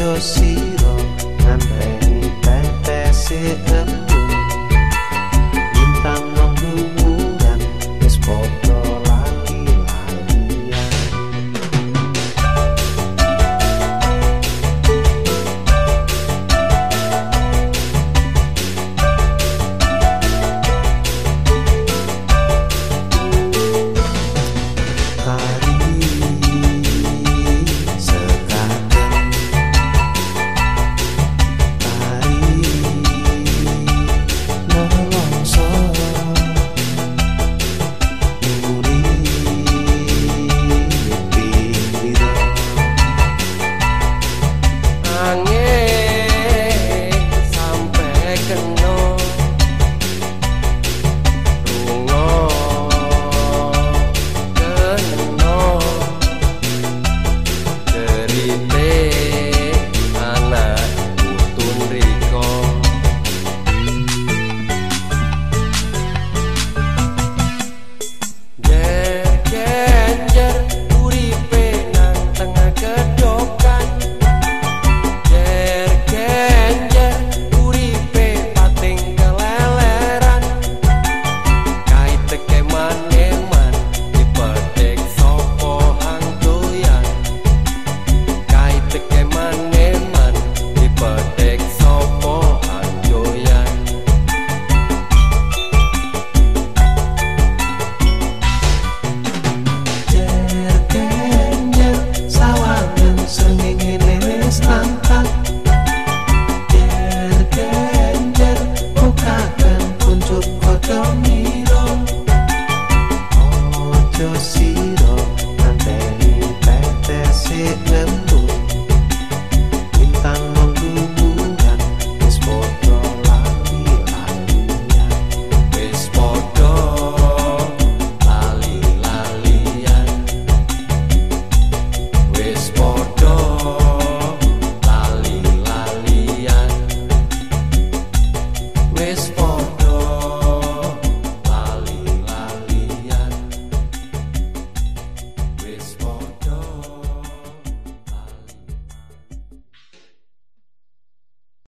aja sira that's it Wis